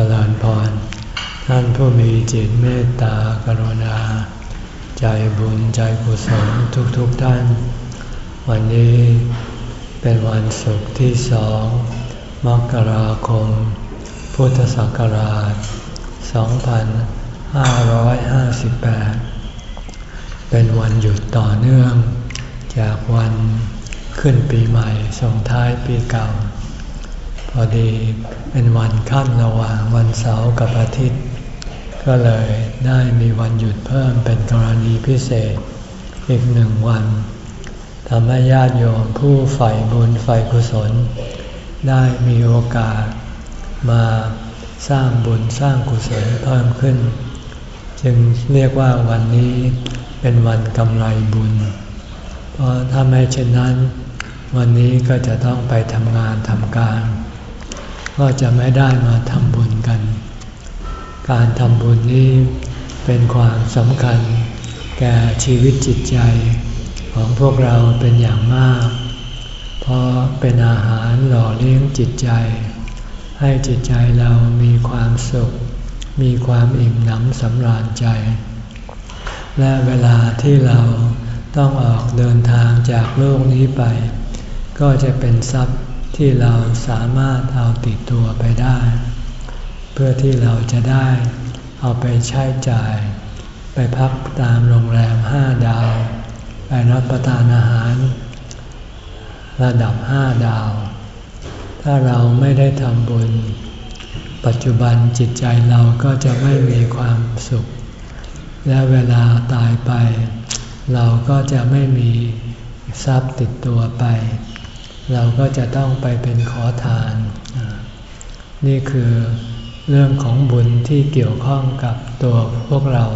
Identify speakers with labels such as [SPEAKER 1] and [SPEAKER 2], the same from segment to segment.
[SPEAKER 1] จริญพร ท่านผู้มีจิตเมตตากรุณา ใจบุญใจกุศลทุกๆทท่าน วันนี้เป็นวันศุกร์ที่สองมกราคม พุทธศักราช 2558 เป็นวันหยุดต่อเนื่อง จากวันขึ้นปีใหม่ส่งท้ายปีเก่า พอดีเป็นวันขั้นระหว่างวันเสาร์กับอาทิตย์ ก็เลยได้มีวันหยุดเพิ่มเป็นกรณีพิเศษอีกหนึ่งวันทำให้ญาติโยมผู้ใฝ่บุญใฝ่กุศล ได้มีโอกาสมาสร้างบุญสร้างกุศลเพิ่มขึ้น จึงเรียกว่าวันนี้เป็นวันกำไรบุญ เพราะถ้าไม่เช่นนั้น วันนี้ก็จะต้องไปทำงานทำการ ก็จะไม่ได้มาทำบุญกัน การทำบุญนี้เป็นความสำคัญ แก่ชีวิตจิตใจ ของพวกเราเป็นอย่างมาก เพราะเป็นอาหารหล่อเลี้ยงจิตใจ ให้จิตใจเรามีความสุข มีความอิ่มหนำสำราญใจ และเวลาที่เราต้องออกเดินทางจากโลกนี้ไป ก็จะเป็นทรัพย์ ที่เราสามารถเอาติดตัวไปได้ เพื่อที่เราจะได้เอาไปใช้จ่าย ไปพักตามโรงแรมห้าดาว ไปรับประทานอาหาร ระดับห้าดาว ถ้าเราไม่ได้ทำบุญ ปัจจุบันจิตใจเราก็จะไม่มีความสุข และเวลาตายไป เราก็จะไม่มีทรัพย์ติดตัวไป เราก็จะต้องไปเป็นขอทาน นี่คือเรื่องของบุญที่เกี่ยวข้องกับตัวพวกเรา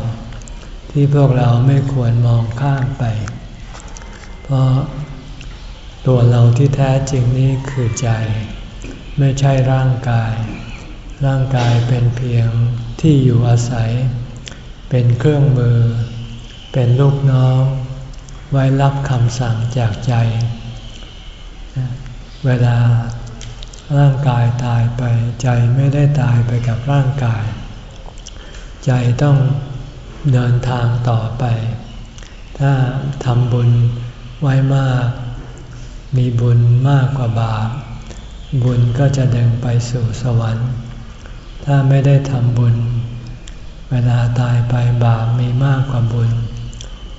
[SPEAKER 1] ที่พวกเราไม่ควรมองข้ามไป เพราะตัวเราที่แท้จริงนี้คือใจ ไม่ใช่ร่างกาย ร่างกายเป็นเพียงที่อยู่อาศัย เป็นเครื่องมือ เป็นลูกน้อง ไว้รับคำสั่งจากใจ เวลาร่างกายตายไปใจไม่ได้ตายไปกับร่างกาย ใจต้องเดินทางต่อไป ถ้าทำบุญไว้มาก มีบุญมากกว่าบาป บุญก็จะดึงไปสู่สวรรค์ ถ้าไม่ได้ทำบุญ เวลาตายไปบาปมีมากกว่าบุญ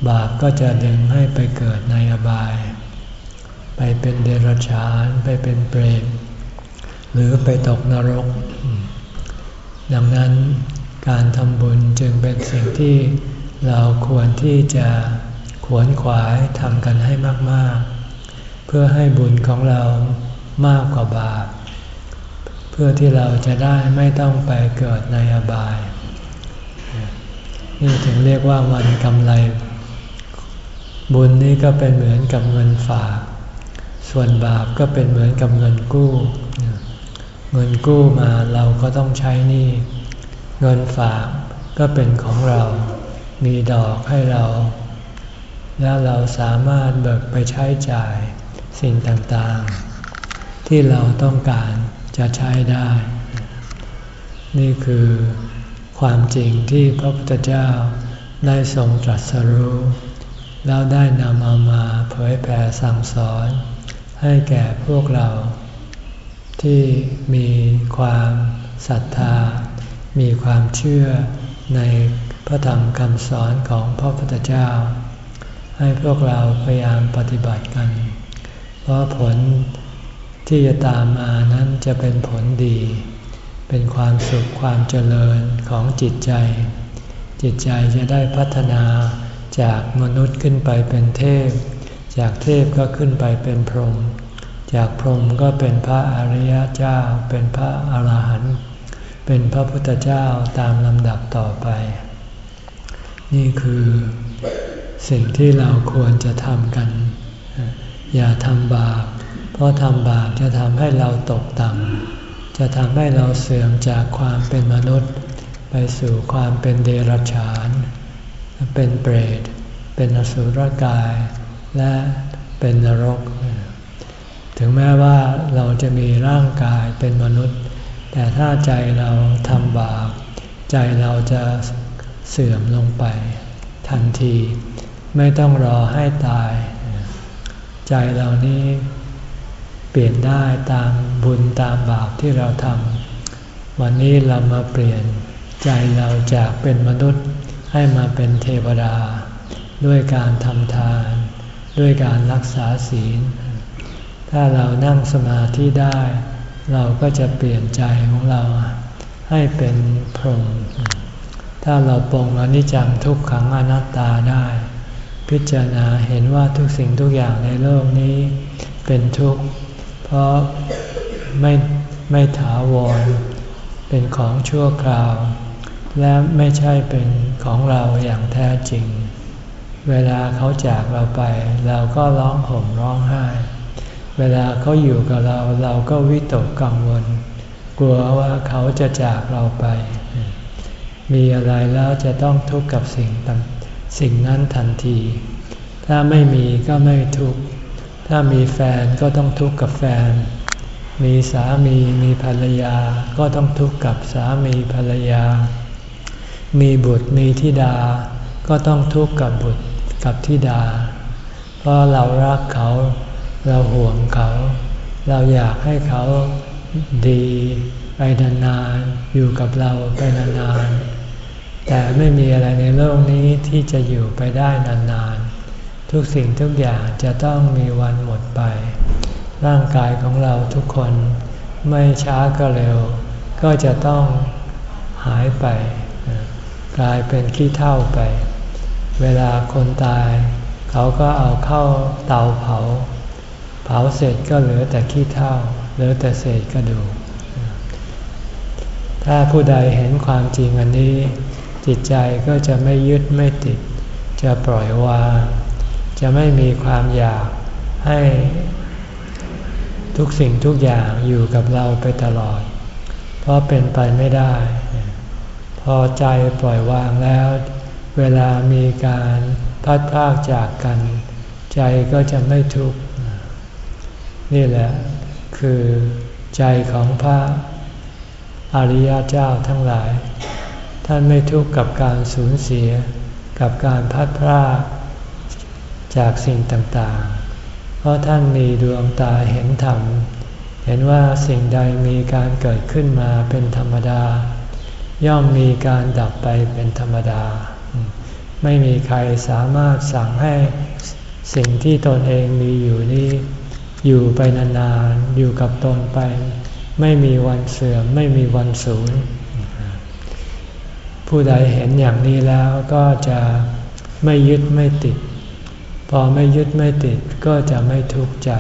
[SPEAKER 1] บาปก็จะดึงให้ไปเกิดในอบาย ไปเป็นเดรัจฉานไปเป็นเปรตหรือไปตกนรก ดังนั้นการทำบุญจึงเป็นสิ่งที่เราควรที่จะขวนขวายทำกันให้มาก ๆ เพื่อให้บุญของเรามากกว่าบาป เพื่อที่เราจะได้ไม่ต้องไปเกิดในอบาย นี่ถึงเรียกว่าวันกำไร บุญนี่ก็เป็นเหมือนกับเงินฝาก ส่วนบาปก็เป็นเหมือนกับเงินกู้ เงินกู้มาเราก็ต้องใช้นี่เงินฝากก็เป็นของเรา มีดอกให้เรา แล้วเราสามารถเบิกไปใช้จ่ายสิ่งต่างๆ ที่เราต้องการจะใช้ได้ นี่คือความจริงที่พระพุทธเจ้าได้ทรงตรัสรู้ แล้วได้นำเอามาเผยแผ่สั่งสอน ให้แก่พวกเรา ที่มีความศรัทธา มีความเชื่อในพระธรรมคำสอนของพระพุทธเจ้า ให้พวกเราพยายามปฏิบัติกัน เพราะผลที่จะตามมานั้นจะเป็นผลดี เป็นความสุขความเจริญของจิตใจ จิตใจจะได้พัฒนาจากมนุษย์ขึ้นไปเป็นเทพ จากเทพก็ขึ้นไปเป็นพรหม จากพรหมก็เป็นพระอริยเจ้า เป็นพระอาหารหันต์ เป็นพระพุทธเจ้าตามลำดับต่อไป นี่คือสิ่งที่เราควรจะทำกัน อย่าทำบาป เพราะทำบาปจะทำให้เราตกต่ำ จะทำให้เราเสื่อมจากความเป็นมนุษย์ ไปสู่ความเป็นเดรัจฉาน เป็นเปรต เป็นอสุรกาย และเป็นนรก ถึงแม้ว่าเราจะมีร่างกายเป็นมนุษย์ แต่ถ้าใจเราทำบาปใจเราจะเสื่อมลงไปทันที ไม่ต้องรอให้ตาย ใจเรานี้เปลี่ยนได้ตามบุญตามบาปที่เราทำวันนี้เรามาเปลี่ยนใจเราจากเป็นมนุษย์ให้มาเป็นเทวดา ด้วยการทำทาน ด้วยการรักษาศีล ถ้าเรานั่งสมาธิได้ เราก็จะเปลี่ยนใจของเราให้เป็นพรหมถ้าเราปรงอนิจจังทุกขังอนัตตาได้ พิจารณาเห็นว่าทุกสิ่งทุกอย่างในโลกนี้เป็นทุกข์ เพราะไม่ไม่ถาวร เป็นของชั่วคราว และไม่ใช่เป็นของเราอย่างแท้จริง เวลาเขาจากเราไป เราก็ร้องห่มร้องไห้ เวลาเขาอยู่กับเราเราก็วิตกกังวล กลัวว่าเขาจะจากเราไป มีอะไรแล้วจะต้องทุกข์กับสิ่งต่างสิ่งนั้นทันที ถ้าไม่มีก็ไม่ทุกข์ ถ้ามีแฟนก็ต้องทุกข์กับแฟน มีสามีมีภรรยาก็ต้องทุกข์กับสามีภรรยา มีบุตรมีธิดา ก็ต้องทุกข์กับบุตรกับธิดา เพราะเรารักเขา เราห่วงเขา เราอยากให้เขาดีไปนานๆอยู่กับเราไปนานๆแต่ไม่มีอะไรในโลกนี้ที่จะอยู่ไปได้นานๆ ทุกสิ่งทุกอย่างจะต้องมีวันหมดไป ร่างกายของเราทุกคนไม่ช้าก็เร็ว ก็จะต้องหายไป กลายเป็นขี้เท่าไป เวลาคนตาย เขาก็เอาเข้าเตาเผา เผาเสร็จก็เหลือแต่ขี้เท่าเหลือแต่เศษกระดูก ถ้าผู้ใดเห็นความจริงอันนี้ จิตใจก็จะไม่ยึดไม่ติด จะปล่อยวาง จะไม่มีความอยากให้ทุกสิ่งทุกอย่างอยู่กับเราไปตลอด เพราะเป็นไปไม่ได้ พอใจปล่อยวางแล้ว เวลามีการพัดพากจากกัน ใจก็จะไม่ทุกข์ นี่แหละคือใจของพระอริยเจ้าทั้งหลาย ท่านไม่ทุกข์กับการสูญเสียกับการพัดพรากจากสิ่งต่างๆ เพราะท่านมีดวงตาเห็นธรรม เห็นว่าสิ่งใดมีการเกิดขึ้นมาเป็นธรรมดา ย่อมมีการดับไปเป็นธรรมดา ไม่มีใครสามารถสั่งให้สิ่งที่ตนเองมีอยู่นี้ อยู่ไปนานๆ อยู่กับตนไป ไม่มีวันเสื่อม ไม่มีวันสูญ ผู้ใดเห็นอย่างนี้แล้วก็จะไม่ยึดไม่ติด พอไม่ยึดไม่ติดก็จะไม่ทุกข์ใจ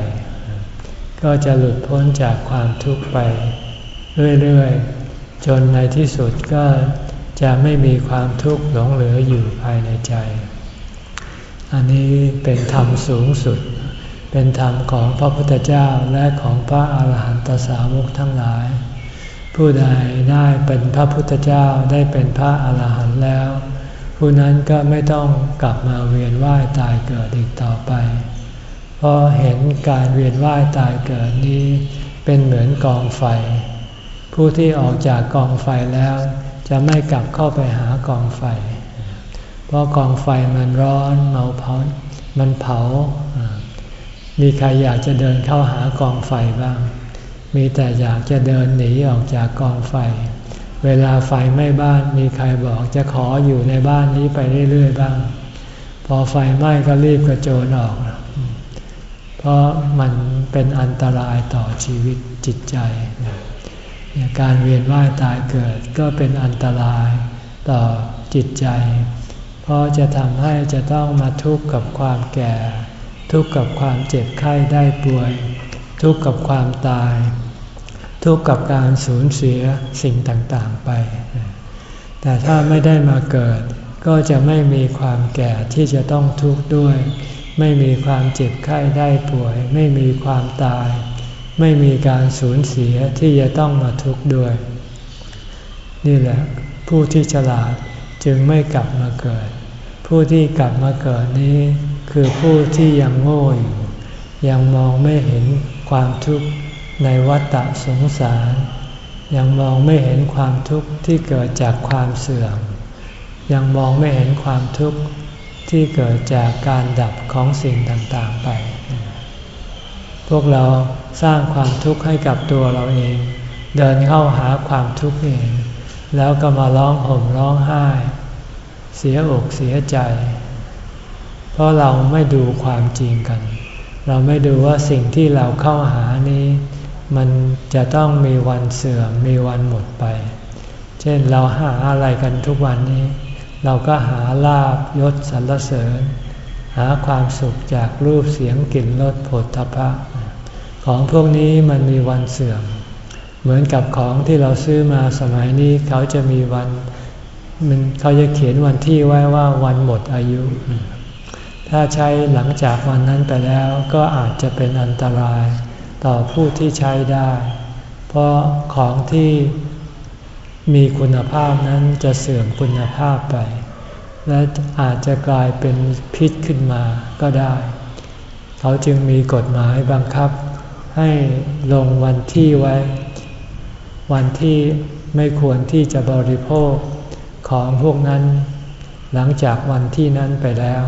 [SPEAKER 1] ก็จะหลุดพ้นจากความทุกข์ไป เรื่อยๆ จนในที่สุดก็จะไม่มีความทุกข์หลงเหลืออยู่ภายในใจ อันนี้เป็นธรรมสูงสุด เป็นธรรมของพระพุทธเจ้าและของพระอาหารหันตสาวกทั้งหลาย ผู้ใดได้เป็นพระพุทธเจ้าได้เป็นพระอาหารหันต์แล้ว ผู้นั้นก็ไม่ต้องกลับมาเวียนว่ายตายเกิดอีกต่อไป เพราะเห็นการเวียนว่ายตายเกิดนี้เป็นเหมือนกองไฟ ผู้ที่ออกจากกองไฟแล้ว จะไม่กลับเข้าไปหากองไฟ เพราะกองไฟมันร้อนเมาเผามันเผา มีใครอยากจะเดินเข้าหากองไฟบ้าง มีแต่อยากจะเดินหนีออกจากกองไฟ เวลาไฟไหม้บ้านมีใครบอกจะขออยู่ในบ้านนี้ไปเรื่อยๆบ้าง พอไฟไหม้ก็รีบกระโจนออก เพราะมันเป็นอันตรายต่อชีวิตจิตใจ การเวียนว่ายตายเกิดก็เป็นอันตรายต่อจิตใจ เพราะจะทำให้จะต้องมาทุกข์กับความแก่ ทุกข์กับความเจ็บไข้ได้ป่วย ทุกข์กับความตาย ทุกข์กับการสูญเสียสิ่งต่างๆไป แต่ถ้าไม่ได้มาเกิด ก็จะไม่มีความแก่ที่จะต้องทุกข์ด้วย ไม่มีความเจ็บไข้ได้ป่วย ไม่มีความตาย ไม่มีการสูญเสียที่จะต้องมาทุกข์ด้วย นี่แหละ ผู้ที่ฉลาดจึงไม่กลับมาเกิด ผู้ที่กลับมาเกิดนี้ คือผู้ที่ยังโง่อยู่ยังมองไม่เห็นความทุกข์ในวัฏฏะสงสาร ยังมองไม่เห็นความทุกข์ที่เกิดจากความเสื่อม ยังมองไม่เห็นความทุกข์ที่เกิดจากการดับของสิ่งต่างๆไป พวกเราสร้างความทุกข์ให้กับตัวเราเอง เดินเข้าหาความทุกข์เอง แล้วก็มาร้องห่มร้องไห้ เสียอกเสียใจ เพราะเราไม่ดูความจริงกัน เราไม่ดูว่าสิ่งที่เราเข้าหานี้ มันจะต้องมีวันเสื่อมมีวันหมดไป เช่นเราหาอะไรกันทุกวันนี้ เราก็หาลาบยศสรรเสริญ หาความสุขจากรูปเสียงกลิ่นรสผลทพะ ของพวกนี้มันมีวันเสื่อม เหมือนกับของที่เราซื้อมาสมัยนี้เขาจะมีวันมันเขาจะเขียนวันที่ไว้ว่าวันหมดอายุ ถ้าใช้หลังจากวันนั้นไปแล้วก็อาจจะเป็นอันตรายต่อผู้ที่ใช้ได้ เพราะของที่มีคุณภาพนั้นจะเสื่อมคุณภาพไป และอาจจะกลายเป็นพิษขึ้นมาก็ได้ เขาจึงมีกฎหมายบังคับ ให้ลงวันที่ไว้ วันที่ไม่ควรที่จะบริโภคของพวกนั้น หลังจากวันที่นั้นไปแล้ว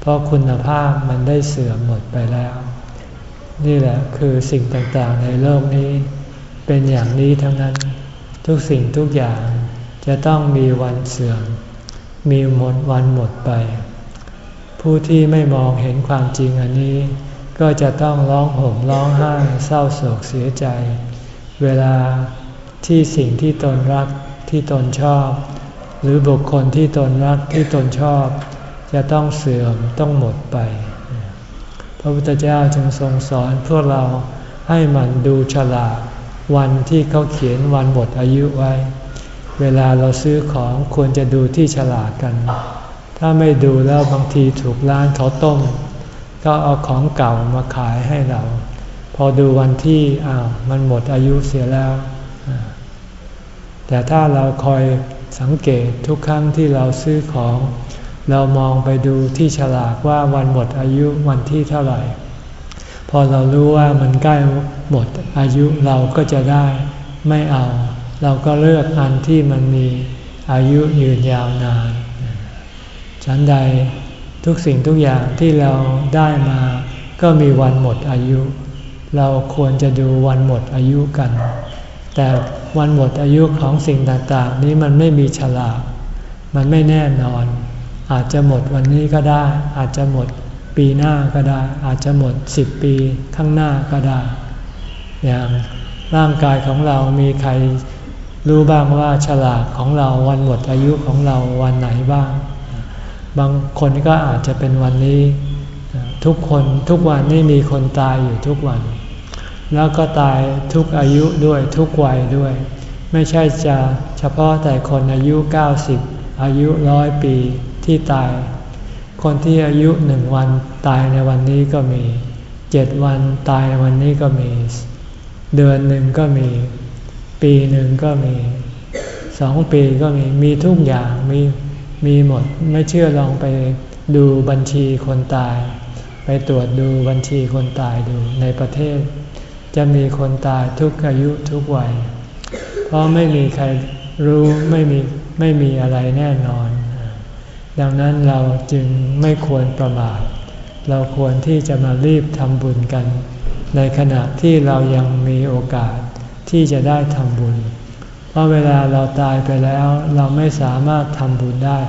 [SPEAKER 1] เพราะคุณภาพมันได้เสื่อมหมดไปแล้ว นี่แหละคือสิ่งต่างๆในโลกนี้ เป็นอย่างนี้ทั้งนั้น ทุกสิ่งทุกอย่างจะต้องมีวันเสื่อม มีหมดวันหมดไป ผู้ที่ไม่มองเห็นความจริงอันนี้ ก็จะต้องร้องห่มร้องไห้เศร้าโศกเสียใจ เวลาที่สิ่งที่ตนรักที่ตนชอบ หรือบุคคลที่ตนรักที่ตนชอบ จะต้องเสื่อมต้องหมดไป พระพุทธเจ้าจึงทรงสอนพวกเราให้มันดูฉลากวันที่เขาเขียนวันหมดอายุไว้ เวลาเราซื้อของควรจะดูที่ฉลากกัน ถ้าไม่ดูแล้วบางทีถูกร้านเขาต้ม ก็เอาของเก่ามาขายให้เรา พอดูวันที่อ้าวมันหมดอายุเสียแล้ว แต่ถ้าเราคอยสังเกตทุกครั้งที่เราซื้อของ เรามองไปดูที่ฉลากว่าวันหมดอายุวันที่เท่าไหร่ พอเรารู้ว่ามันใกล้หมดอายุเราก็จะได้ไม่เอา เราก็เลือกอันที่มันมีอายุยืนยาวนาน ฉันใดทุกสิ่งทุกอย่างที่เราได้มาก็มีวันหมดอายุ เราควรจะดูวันหมดอายุกัน แต่วันหมดอายุของสิ่งต่างๆ นี้มันไม่มีฉลาก มันไม่แน่นอน อาจจะหมดวันนี้ก็ได้ อาจจะหมดปีหน้าก็ได้ อาจจะหมดสิบปีข้างหน้าก็ได้ อย่างร่างกายของเรามีใครรู้บ้างว่าฉลากของเราวันหมดอายุของเราวันไหนบ้าง บางคนก็อาจจะเป็นวันนี้ ทุกคนทุกวันนี้มีคนตายอยู่ทุกวัน แล้วก็ตายทุกอายุด้วยทุกวัยด้วย ไม่ใช่จะเฉพาะแต่คนอายุ 90 อายุร้อยปี ที่ตาย คนที่อายุหนึ่งวันตายในวันนี้ก็มีเจ็ดวันตายในวันนี้ก็มี เดือนหนึ่งก็มี ปีหนึ่งก็มีสองปีก็มีมีทุกอย่างมีมีหมดไม่เชื่อลองไปดูบัญชีคนตาย ไปตรวจดูบัญชีคนตายดูในประเทศ จะมีคนตายทุกอายุทุกวัย เพราะไม่มีใครรู้ไม่มีไม่มีอะไรแน่นอน ดังนั้นเราจึงไม่ควรประมาท เราควรที่จะมารีบทำบุญกัน ในขณะที่เรายังมีโอกาสที่จะได้ทำบุญ เพราะเวลาเราตายไปแล้วเราไม่สามารถทำบุญได้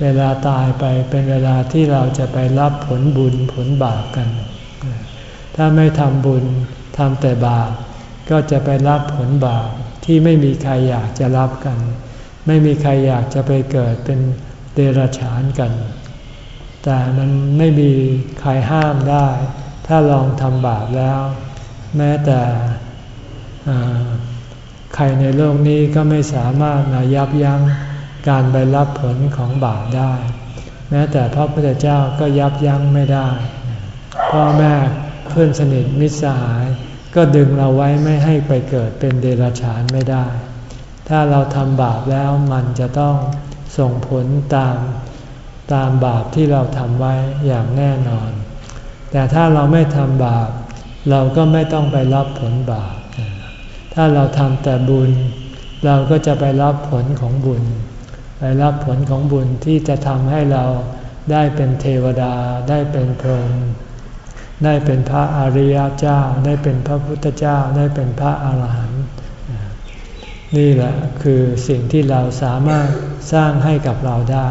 [SPEAKER 1] เวลาตายไปเป็นเวลาที่เราจะไปรับผลบุญผลบาปกัน ถ้าไม่ทำบุญทำแต่บาปก็จะไปรับผลบาปที่ไม่มีใครอยากจะรับกัน ไม่มีใครอยากจะไปเกิดเป็น เดรัจฉานกัน แต่มันไม่มีใครห้ามได้ ถ้าลองทำบาปแล้ว แม้แต่ใครในโลกนี้ก็ไม่สามารถมายับยั้งการไปรับผลของบาปได้ แม้แต่พระพุทธเจ้าก็ยับยั้งไม่ได้ พ่อแม่เพื่อนสนิทมิตรสหาย ก็ดึงเราไว้ไม่ให้ไปเกิดเป็นเดรัจฉานไม่ได้ ถ้าเราทำบาปแล้วมันจะต้อง ส่งผลตามตามบาปที่เราทำไว้อย่างแน่นอน แต่ถ้าเราไม่ทำบาป เราก็ไม่ต้องไปรับผลบาป ถ้าเราทำแต่บุญ เราก็จะไปรับผลของบุญ ไปรับผลของบุญที่จะทำให้เราได้เป็นเทวดา ได้เป็นพรหมได้เป็นพระอริยเจ้า ได้เป็นพระพุทธเจ้า ได้เป็นพระอาหารหันต์นี่แหละคือสิ่งที่เราสามารถ สร้างให้กับเราได้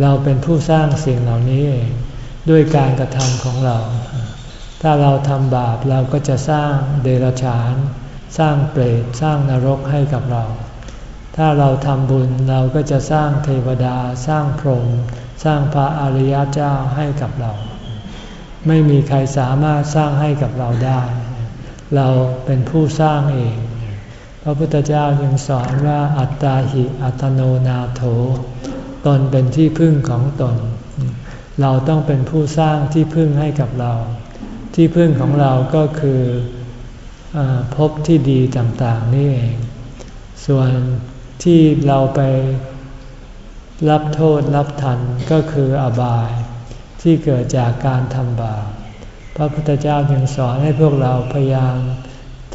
[SPEAKER 1] เราเป็นผู้สร้างสิ่งเหล่านี้เองด้วยการกระทำของเรา ถ้าเราทำบาปเราก็จะสร้างเดรัจฉาน สร้างเปรตสร้างนรกให้กับเรา ถ้าเราทำบุญเราก็จะสร้างเทวดา สร้างพรหมสร้างพระอริยเจ้าให้กับเรา ไม่มีใครสามารถสร้างให้กับเราได้ เราเป็นผู้สร้างเอง พระพุทธเจ้ายังสอนว่าอัตตาหิอัตโนนาโถ ตนเป็นที่พึ่งของตน เราต้องเป็นผู้สร้างที่พึ่งให้กับเรา ที่พึ่งของเราก็คืออพบที่ดีต่างๆนี่เอง ส่วนที่เราไปรับโทษรับทันก็คืออบายที่เกิดจากการทำบาป พระพุทธเจ้าจึงสอนให้พวกเราพยายาม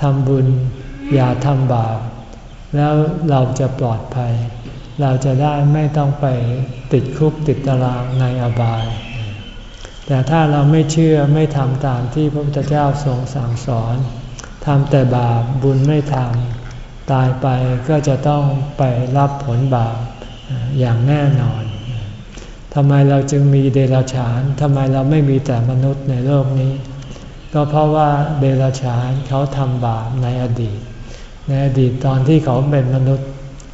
[SPEAKER 1] ทำบุญ อย่าทำบาป แล้วเราจะปลอดภัย เราจะได้ไม่ต้องไปติดคุกติดตารางในอบาย แต่ถ้าเราไม่เชื่อไม่ทำตามที่พระพุทธเจ้าทรงสั่งสอนทำแต่บาปบุญไม่ทำตายไปก็จะต้องไปรับผลบาปอย่างแน่นอนทำไมเราจึงมีเดรัจฉานทำไมเราไม่มีแต่มนุษย์ในโลกนี้ ก็เพราะว่าเดรัจฉานเขาทำบาปในอดีต ในอดีตตอนที่เขาเป็นมนุษย์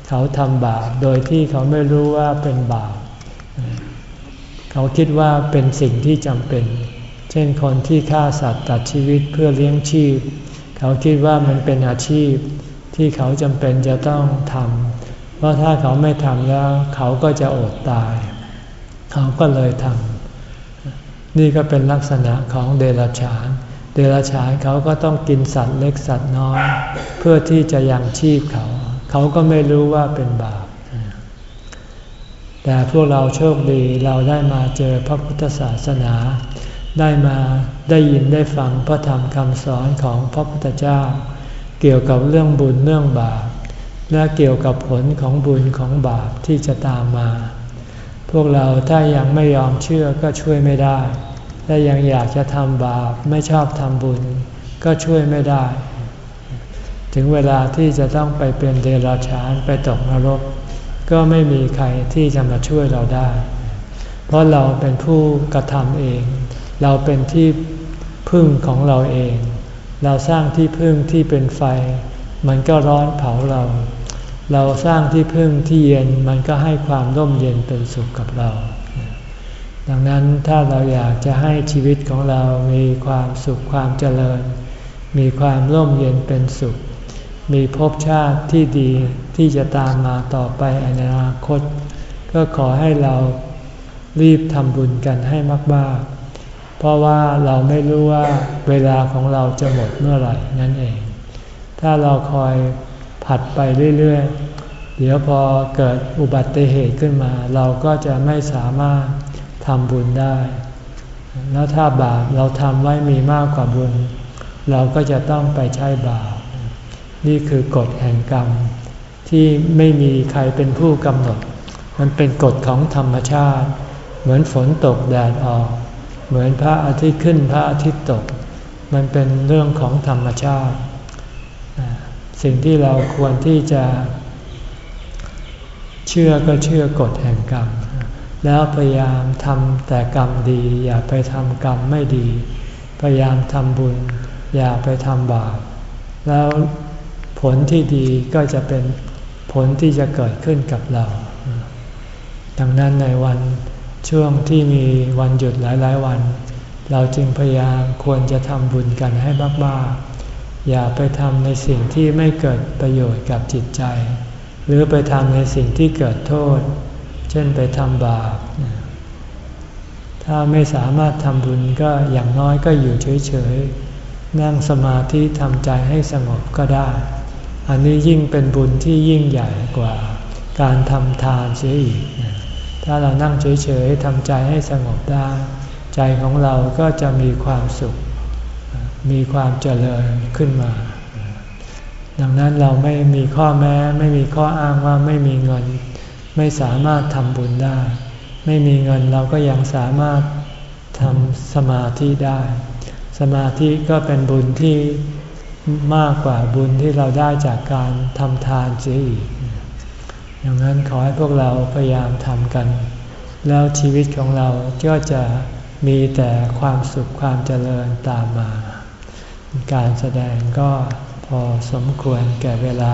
[SPEAKER 1] เขาทำบาปโดยที่เขาไม่รู้ว่าเป็นบาปเขาคิดว่าเป็นสิ่งที่จำเป็น เช่นคนที่ฆ่าสัตว์ตัดชีวิตเพื่อเลี้ยงชีพ เขาคิดว่ามันเป็นอาชีพที่เขาจำเป็นจะต้องทำเพราะถ้าเขาไม่ทำแล้ว เขาก็จะอดตาย เขาก็เลยทำนี่ก็เป็นลักษณะของเดรัจฉาน เดรัจฉานเขาก็ต้องกินสัตว์เล็กสัตว์น้อย เพื่อที่จะยังชีพเขา เขาก็ไม่รู้ว่าเป็นบาป แต่พวกเราโชคดีเราได้มาเจอพระพุทธศาสนา ได้มาได้ยินได้ฟังพระธรรมคำสอนของพระพุทธเจ้า เกี่ยวกับเรื่องบุญเรื่องบาป และเกี่ยวกับผลของบุญของบาปที่จะตามมา พวกเราถ้ายังไม่ยอมเชื่อก็ช่วยไม่ได้ ถ้ายังอยากจะทำบาปไม่ชอบทำบุญ ก็ช่วยไม่ได้ ถึงเวลาที่จะต้องไปเป็นเดรัจฉานไปตกนรก ก็ไม่มีใครที่จะมาช่วยเราได้ เพราะเราเป็นผู้กระทำเอง เราเป็นที่พึ่งของเราเอง เราสร้างที่พึ่งที่เป็นไฟ มันก็ร้อนเผาเรา เราสร้างที่พึ่งที่เย็นมันก็ให้ความร่มเย็นเป็นสุขกับเรา ดังนั้นถ้าเราอยากจะให้ชีวิตของเรามีความสุขความเจริญ มีความร่มเย็นเป็นสุข มีภพชาติที่ดีที่จะตามมาต่อไปในอนาคต ก็ขอให้เรารีบทำบุญกันให้มากๆ เพราะว่าเราไม่รู้ว่าเวลาของเราจะหมดเมื่อไหร่นั่นเอง ถ้าเราคอยผัดไปเรื่อยๆ เดี๋ยวพอเกิดอุบัติเหตุขึ้นมา เราก็จะไม่สามารถ ทำบุญได้ แล้วถ้าบาปเราทำไว้มีมากกว่าบุญ เราก็จะต้องไปใช้บาป นี่คือกฎแห่งกรรม ที่ไม่มีใครเป็นผู้กำหนด มันเป็นกฎของธรรมชาติ เหมือนฝนตกแดดออก เหมือนพระอาทิตย์ขึ้นพระอาทิตย์ตก มันเป็นเรื่องของธรรมชาติ สิ่งที่เราควรที่จะเชื่อก็เชื่อกฎแห่งกรรม แล้วพยายามทำแต่กรรมดี อย่าไปทำกรรมไม่ดี พยายามทำบุญ อย่าไปทำบาป แล้วผลที่ดีก็จะเป็นผลที่จะเกิดขึ้นกับเรา ดังนั้นในวันช่วงที่มีวันหยุดหลายๆวัน เราจึงพยายามควรจะทำบุญกันให้มากๆ อย่าไปทำในสิ่งที่ไม่เกิดประโยชน์กับจิตใจ หรือไปทำในสิ่งที่เกิดโทษ เช่นไปทำบาป ถ้าไม่สามารถทำบุญก็อย่างน้อยก็อยู่เฉยๆ นั่งสมาธิทำใจให้สงบก็ได้ อันนี้ยิ่งเป็นบุญที่ยิ่งใหญ่กว่าการทำทานเสียอีก ถ้าเรานั่งเฉยๆทำใจให้สงบได้ ใจของเราก็จะมีความสุข มีความเจริญขึ้นมา ดังนั้นเราไม่มีข้อแม้ ไม่มีข้ออ้างว่าไม่มีเงิน ไม่สามารถทำบุญได้ ไม่มีเงินเราก็ยังสามารถทำสมาธิได้ สมาธิก็เป็นบุญที่มากกว่าบุญที่เราได้จากการทำทานเสียอีกอย่างนั้นขอให้พวกเราพยายามทำกัน แล้วชีวิตของเราก็จะมีแต่ความสุขความเจริญตามมา การแสดงก็พอสมควรแก่เวลา